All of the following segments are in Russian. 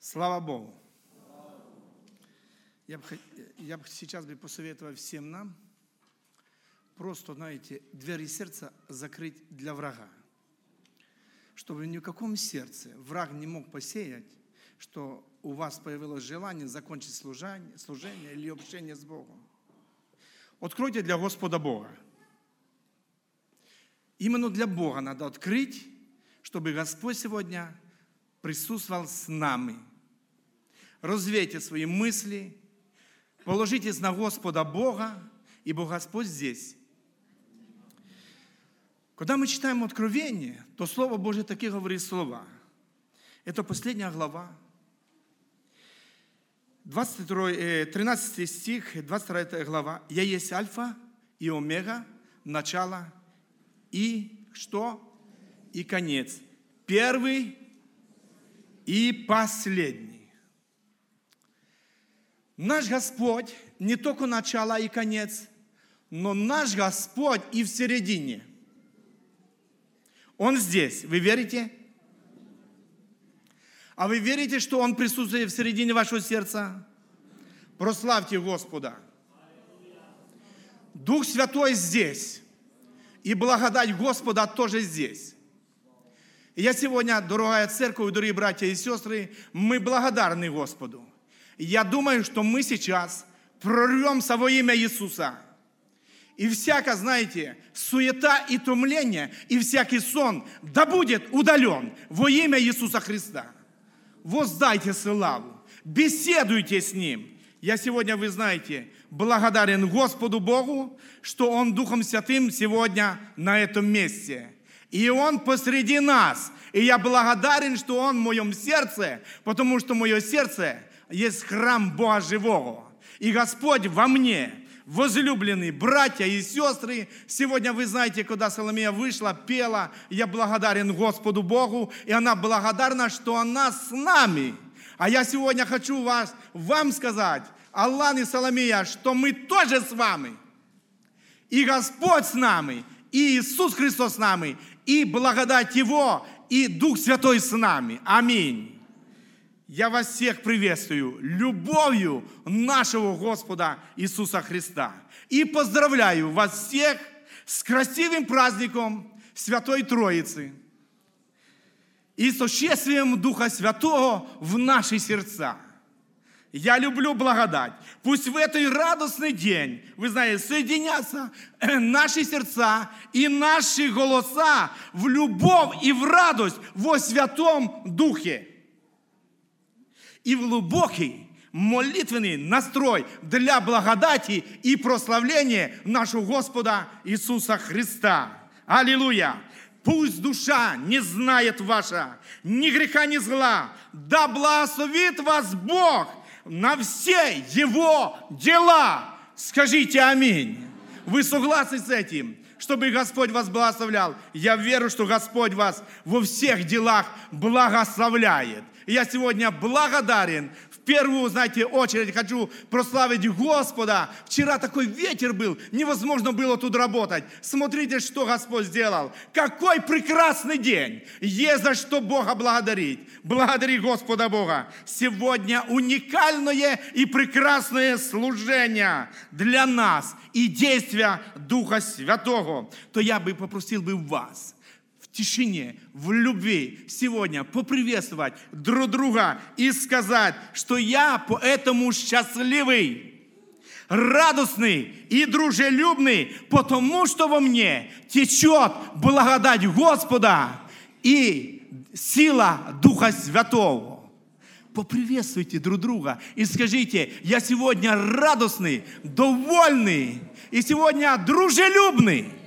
Слава Богу. Я бы, я бы сейчас бы посоветовал всем нам просто, знаете, двери сердца закрыть для врага. Чтобы ни в каком сердце враг не мог посеять, что у вас появилось желание закончить служение, служение или общение с Богом. Откройте для Господа Бога. Именно для Бога надо открыть, чтобы Господь сегодня присутствовал с нами. Развейте свои мысли, положитесь на Господа Бога, ибо Господь здесь. Когда мы читаем Откровение, то Слово Божье такие говорит слова. Это последняя глава. 22, 13 э, стих, 22 глава. «Я есть Альфа и Омега, начало и что? И конец. Первый и последний. Наш Господь не только начало и конец, но наш Господь и в середине. Он здесь. Вы верите? А вы верите, что Он присутствует в середине вашего сердца? Прославьте Господа. Дух Святой здесь. И благодать Господа тоже здесь. Я сегодня, дорогая церковь, дорогие братья и сестры, мы благодарны Господу. Я думаю, что мы сейчас прорвемся во имя Иисуса. И всяко, знаете, суета и тумление, и всякий сон да будет удален во имя Иисуса Христа. Воздайте славу, беседуйте с Ним. Я сегодня, вы знаете, благодарен Господу Богу, что Он Духом Святым сегодня на этом месте. И Он посреди нас. И я благодарен, что Он в моем сердце, потому что мое сердце есть храм Бога Живого. И Господь во мне, возлюбленные братья и сестры, сегодня вы знаете, когда Соломея вышла, пела, я благодарен Господу Богу, и она благодарна, что она с нами. А я сегодня хочу вас, вам сказать, Аллан и Соломея, что мы тоже с вами. И Господь с нами, и Иисус Христос с нами, и благодать Его, и Дух Святой с нами. Аминь. Я вас всех приветствую любовью нашего Господа Иисуса Христа. И поздравляю вас всех с красивым праздником Святой Троицы и сошествием Духа Святого в наши сердца. Я люблю благодать. Пусть в этот радостный день, вы знаете, соединятся э, наши сердца и наши голоса в любовь и в радость во Святом Духе. И глубокий молитвенный настрой для благодати и прославления нашего Господа Иисуса Христа. Аллилуйя! Пусть душа не знает ваша, ни греха, ни зла. Да благословит вас Бог на все его дела. Скажите аминь. Вы согласны с этим? Чтобы Господь вас благословлял. Я верю, что Господь вас во всех делах благословляет. Я сегодня благодарен первую, знаете, очередь хочу прославить Господа. Вчера такой ветер был, невозможно было тут работать. Смотрите, что Господь сделал. Какой прекрасный день. Есть за что Бога благодарить. Благодари Господа Бога. Сегодня уникальное и прекрасное служение для нас и действия Духа Святого. То я бы попросил бы вас – тишине, в любви сегодня поприветствовать друг друга и сказать, что я поэтому счастливый, радостный и дружелюбный, потому что во мне течет благодать Господа и сила Духа Святого. Поприветствуйте друг друга и скажите, я сегодня радостный, довольный и сегодня дружелюбный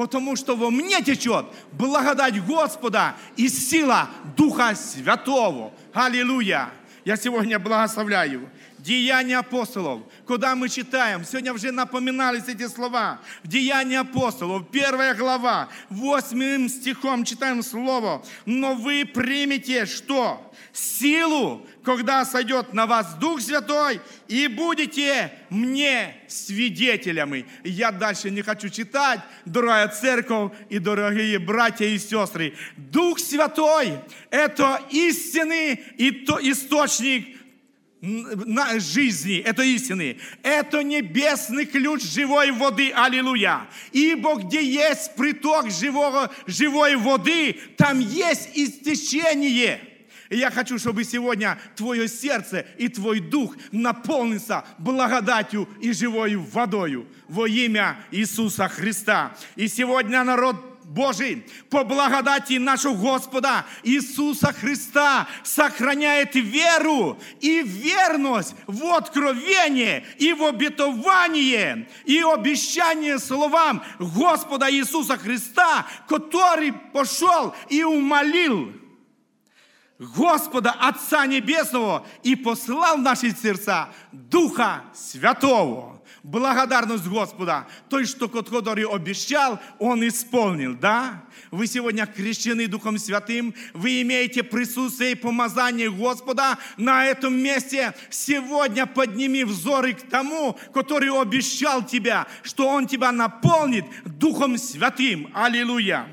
потому что во мне течет благодать Господа и сила Духа Святого. Аллилуйя! Я сегодня благословляю. Деяния апостолов, куда мы читаем, сегодня уже напоминались эти слова, в Деянии апостолов, первая глава, восьмым стихом читаем слово, но вы примете что? Силу, когда сойдет на вас Дух Святой, и будете мне свидетелями. Я дальше не хочу читать, дорогая церковь и дорогие братья и сестры. Дух Святой – это истинный источник жизни, это истины. Это небесный ключ живой воды. Аллилуйя. Ибо где есть приток живого, живой воды, там есть истечение. И я хочу, чтобы сегодня твое сердце и твой дух наполнился благодатью и живой водою во имя Иисуса Христа. И сегодня народ Божий по благодати нашего Господа Иисуса Христа сохраняет веру и верность в откровение и в обетование и обещание словам Господа Иисуса Христа, который пошел и умолил Господа Отца Небесного и послал в наши сердца Духа Святого. Благодарность Господа. То, что который обещал, Он исполнил, да? Вы сегодня крещены Духом Святым, вы имеете присутствие и помазание Господа на этом месте. Сегодня подними взоры к тому, который обещал тебя, что Он тебя наполнит Духом Святым. Аллилуйя!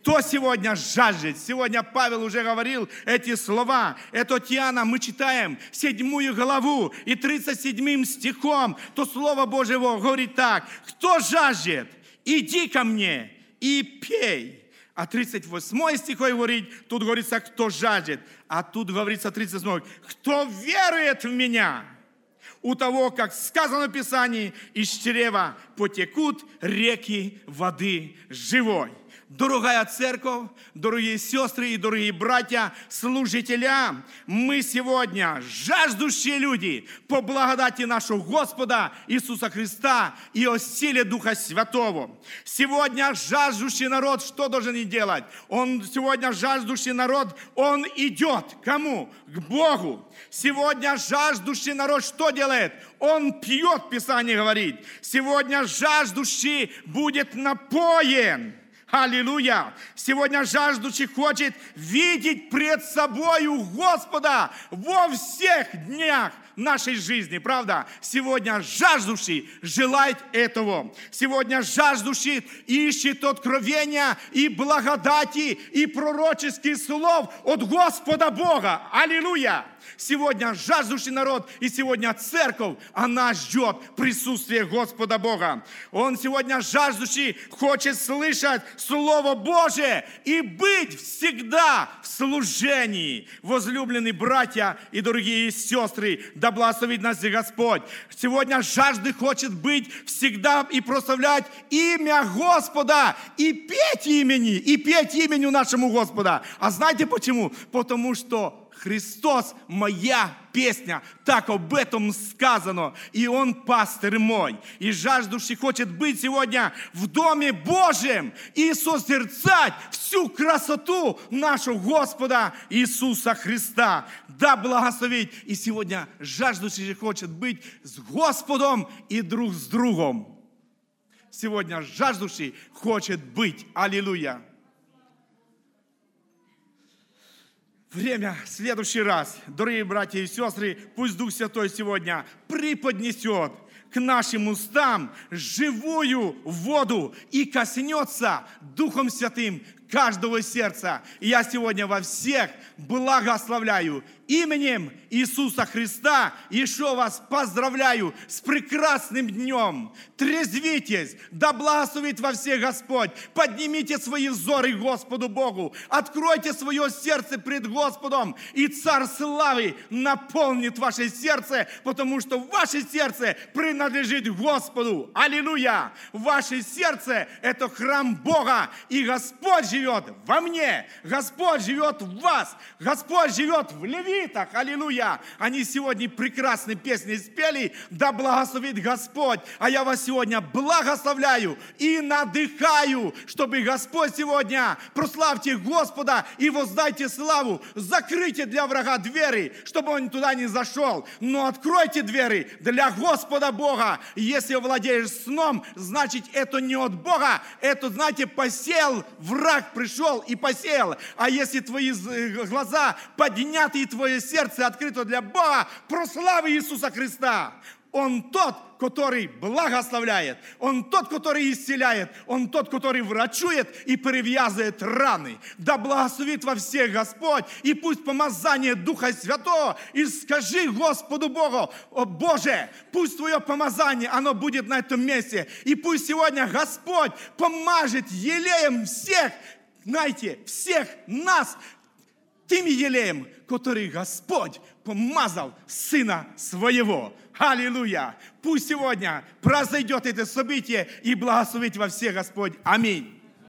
Кто сегодня жаждет? Сегодня Павел уже говорил эти слова. Это Тиана мы читаем седьмую главу и 37 стихом. То Слово Божье говорит так. Кто жаждет, иди ко мне и пей. А 38 стих говорит, тут говорится, кто жаждет. А тут говорится 37, кто верует в меня. У того, как сказано в Писании, из чрева потекут реки воды живой. Дорогая церковь, дорогие сестры и дорогие братья, служителя, мы сегодня жаждущие люди по благодати нашего Господа Иисуса Христа и о силе Духа Святого. Сегодня жаждущий народ что должен делать? Он сегодня жаждущий народ, он идет кому? К Богу. Сегодня жаждущий народ что делает? Он пьет, Писание говорит. Сегодня жаждущий будет напоен. Аллилуйя! Сегодня жаждущий хочет видеть пред собою Господа во всех днях нашей жизни, правда? Сегодня жаждущий желает этого. Сегодня жаждущий ищет откровения и благодати и пророческих слов от Господа Бога. Аллилуйя! Сегодня жаждущий народ и сегодня церковь, она ждет присутствия Господа Бога. Он сегодня жаждущий хочет слышать Слово Божие и быть всегда в служении. Возлюбленные братья и дорогие сестры, да благословит нас Господь. Сегодня жажды хочет быть всегда и прославлять имя Господа и петь имени, и петь именю нашему Господа. А знаете почему? Потому что Христос моя песня, так об этом сказано. И Он пастырь мой. И жаждущий хочет быть сегодня в Доме Божьем и созерцать всю красоту нашего Господа Иисуса Христа. Да благословить. И сегодня жаждущий хочет быть с Господом и друг с другом. Сегодня жаждущий хочет быть. Аллилуйя. Время в следующий раз, дорогие братья и сестры, пусть Дух Святой сегодня преподнесет к нашим устам живую воду и коснется Духом Святым каждого сердца. И я сегодня во всех благословляю именем Иисуса Христа. Еще вас поздравляю с прекрасным днем. Трезвитесь, да благословит во всех Господь. Поднимите свои взоры Господу Богу. Откройте свое сердце пред Господом. И Царь Славы наполнит ваше сердце, потому что ваше сердце принадлежит Господу. Аллилуйя! Ваше сердце – это храм Бога. И Господь живет во мне, Господь живет в вас, Господь живет в левитах, аллилуйя. Они сегодня прекрасные песни спели, да благословит Господь. А я вас сегодня благословляю и надыхаю, чтобы Господь сегодня, прославьте Господа и воздайте славу, закройте для врага двери, чтобы он туда не зашел, но откройте двери для Господа Бога. Если владеешь сном, значит это не от Бога, это, знаете, посел, враг пришел и посеял. А если твои глаза подняты и твое сердце открыто для Бога, прослави Иисуса Христа. Он тот, который благословляет, Он тот, который исцеляет, Он тот, который врачует и перевязывает раны. Да благословит во всех Господь, и пусть помазание Духа Святого, и скажи Господу Богу, о Боже, пусть Твое помазание, оно будет на этом месте, и пусть сегодня Господь помажет елеем всех, знаете, всех нас, тем елеем, который Господь помазал Сына Своего. Аллилуйя! Пусть сегодня произойдет это событие и благословить во всех Господь. Аминь.